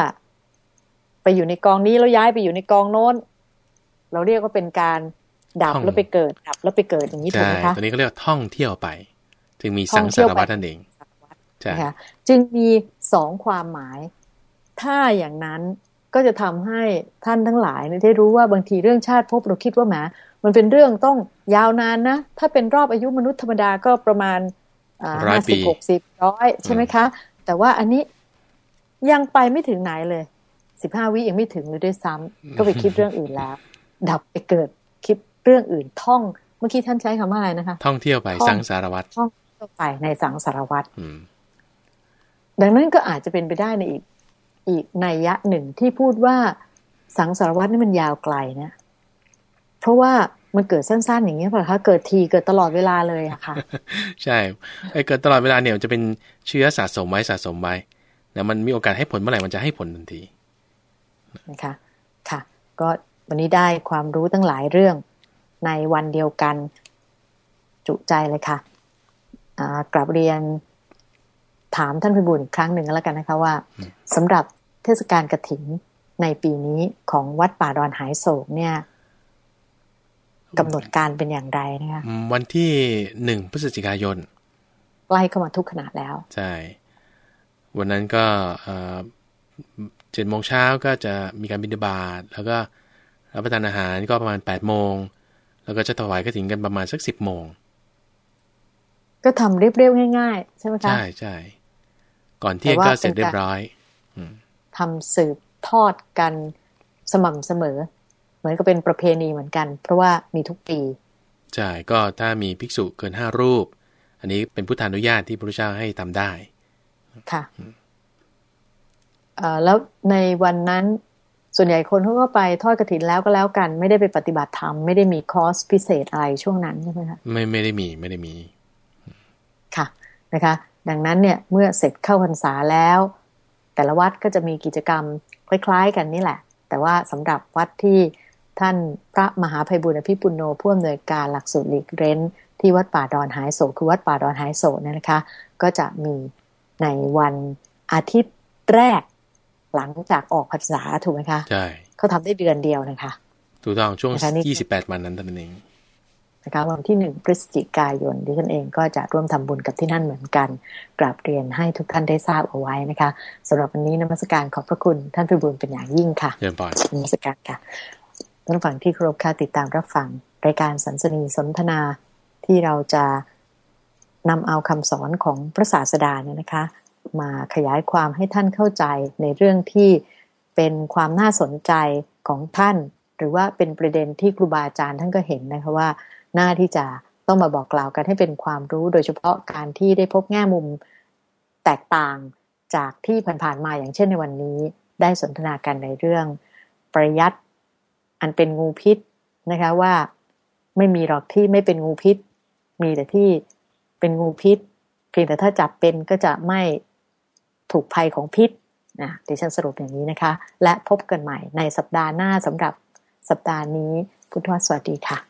ไปอยู่ในกองนี้แล้วย้ายไปอยู่ในกองโน้น เราเรียกว่าเป็นการดับท่องแล้วไปเกิดดับแล้วไปเกิดอย่างนี้ถูกใช่ไหมคะตัวนี้ก็เรียกว่าท่องเที่ยวไปถึงมีท่สัองงเที่สายวรไปวัตนั่นเองใช่นะคะจึงมีสองความหมาย ถ้าอย่างนั้น ก็จะทำให้ท่านทั้งหลายเนี่ยได้รู้ว่าบางทีเรื่องชาติภพเราคิดว่าแหมมันเป็นเรื่องต้องยาวนานนะ ถ้าเป็นรอบอายุมนุษย์ธรรมดาก็ประมาณร้อยห้าปีสิบหกสิบร้อยใช่ไหมคะ แต่ว่าอันนี้ยังไปไม่ถึงไหนเลยสิบห้าวิยังไม่ถึงเลยด้วยซ้ำก็ไปคิดเรื่องอื่นแล้ว ดับไปเกิดคิดเรื่องอื่นท่อง เมื่อกี้ท่านใช้คำว่าอะไรนะคะ ท่องเที่ยวไปท่องสังสารวัตรท่องเที่ยวไปในสังสารวัตรอืมดังนั้นก็อาจจะเป็นไปได้ในอีก อีกนัยยะหนึ่งที่พูดว่าสังสารวัตรนี่มันยาวไกลนะ เพราะว่ามันเกิดสั้น ๆ อย่างนี้ยป่ะคะเกิดทีเกิดตลอดเวลาเลยอะค่ะ ใช่ไอ้เกิดตลอดเวลาเนี่ยมันจะเป็นเชื้อสะสมไว้สะสมไว้แต่มันมีโอกาสให้ผลเมื่อไหร่มันจะให้ผลทันทีนะคะค่ะ ก็วันนี้ได้ความรู้ตั้งหลายเรื่องในวันเดียวกันจุใจเลยค่ะอ่ากลับเรียนถามท่านพิบูลอีกครั้งหนึ่งแล้วกันนะคะว่าสำหรับ เทศกาลกระถินในปีนี้ของวัดป่าดอนหายโศกเนี่ยกำหนดการเป็นอย่างไรนะคะอืมวันที่หนึ่งพฤศจิกายนใกล้เข้ามาทุกขณะแล้ว ใช่ วันนั้นก็เจ็ดโมงเช้าก็จะมีการบิณฑบาตแล้วก็รับประทานอาหารก็ประมาณแปดโมง แล้วก็จะถวายกฐินกันประมาณสักสิบโมง ก็ทำเรียบๆง่าย ๆ ใช่ไหมคะ ใช่ใช่ก่อนเที่ยงแต่ว่าก็เสร็จเป็นการเรียบร้อย ทำสืบทอดกันสม่ำเสมอ เหมือนกับเป็นประเพณีเหมือนกัน เพราะว่ามีทุกปี ใช่ ก็ถ้ามีภิกษุเกินห้ารูป อันนี้เป็นพุทธานุญาตที่พระพุทธเจ้าให้ทำได้ ค่ะเอ่อแล้วในวันนั้นส่วนใหญ่คนเขาก็ไปทอดกระถินแล้วก็แล้วกัน ไม่ได้ไปปฏิบัติธรรม ไม่ได้มีคอร์สพิเศษอะไรช่วงนั้นใช่ไหมคะไม่ไม่ได้มีไม่ได้มี ค่ะนะคะ ดังนั้นเนี่ยเมื่อเสร็จเข้าพรรษาแล้ว แต่ละวัดก็จะมีกิจกรรมคล้ายๆ กันนี่แหละ แต่ว่าสำหรับวัดที่ท่านพระมหาภัยบุญอภิปุโนผู้อำนวยการหลักสูตรหลีกเร้น ที่วัดป่าดอนหายโศกคือวัดป่าดอนหายโศกเนี่ยนะคะ ก็จะมีในวันอาทิตย์แรกหลังจากออกพรรษาถูกไหมคะ ใช่เขาทำได้เดือนเดียวนะคะ ถูกต้องช่วงนะคะนี่ยี่สิบแปดวันนั้นเท่านั้นเอง นะคะวันที่หนึ่งพฤศจิกายนดิฉันเองก็จะร่วมทำบุญกับที่นั่นเหมือนกันกราบเรียนให้ทุกท่านได้ทราบเอาไว้นะคะสำหรับวันนี้นมัสการขอบพระคุณท่านพิบูลเป็นอย่างยิ่งค่ะเรียนปอนนมัสการค่ะท่านฟังที่เคารพค่ะติดตามรับฟังรายการสันสนีสนทนาที่เราจะนำเอาคำสอนของพระศาสดาเนี่ยนะคะ มาขยายความให้ท่านเข้าใจในเรื่องที่เป็นความน่าสนใจของท่าน หรือว่าเป็นประเด็นที่ครูบาอาจารย์ท่านก็เห็นนะคะว่า หน้าที่จะต้องมาบอกกล่าวกันให้เป็นความรู้ โดยเฉพาะการที่ได้พบแง่มุมแตกต่างจากที่ผ่านๆมาอย่างเช่นในวันนี้ ได้สนทนากันในเรื่อง ปริยัติอันเป็นงูพิษนะคะว่าไม่มีหรอกที่ไม่เป็นงูพิษ มีแต่ที่เป็นงูพิษ เพียงแต่ถ้าจับเป็นก็จะไม่ถูกภัยของพิษนะดิฉันสรุปอย่างนี้นะคะ และพบกันใหม่ในสัปดาห์หน้าสำหรับสัปดาห์นี้พุทธวสวัสดีค่ะ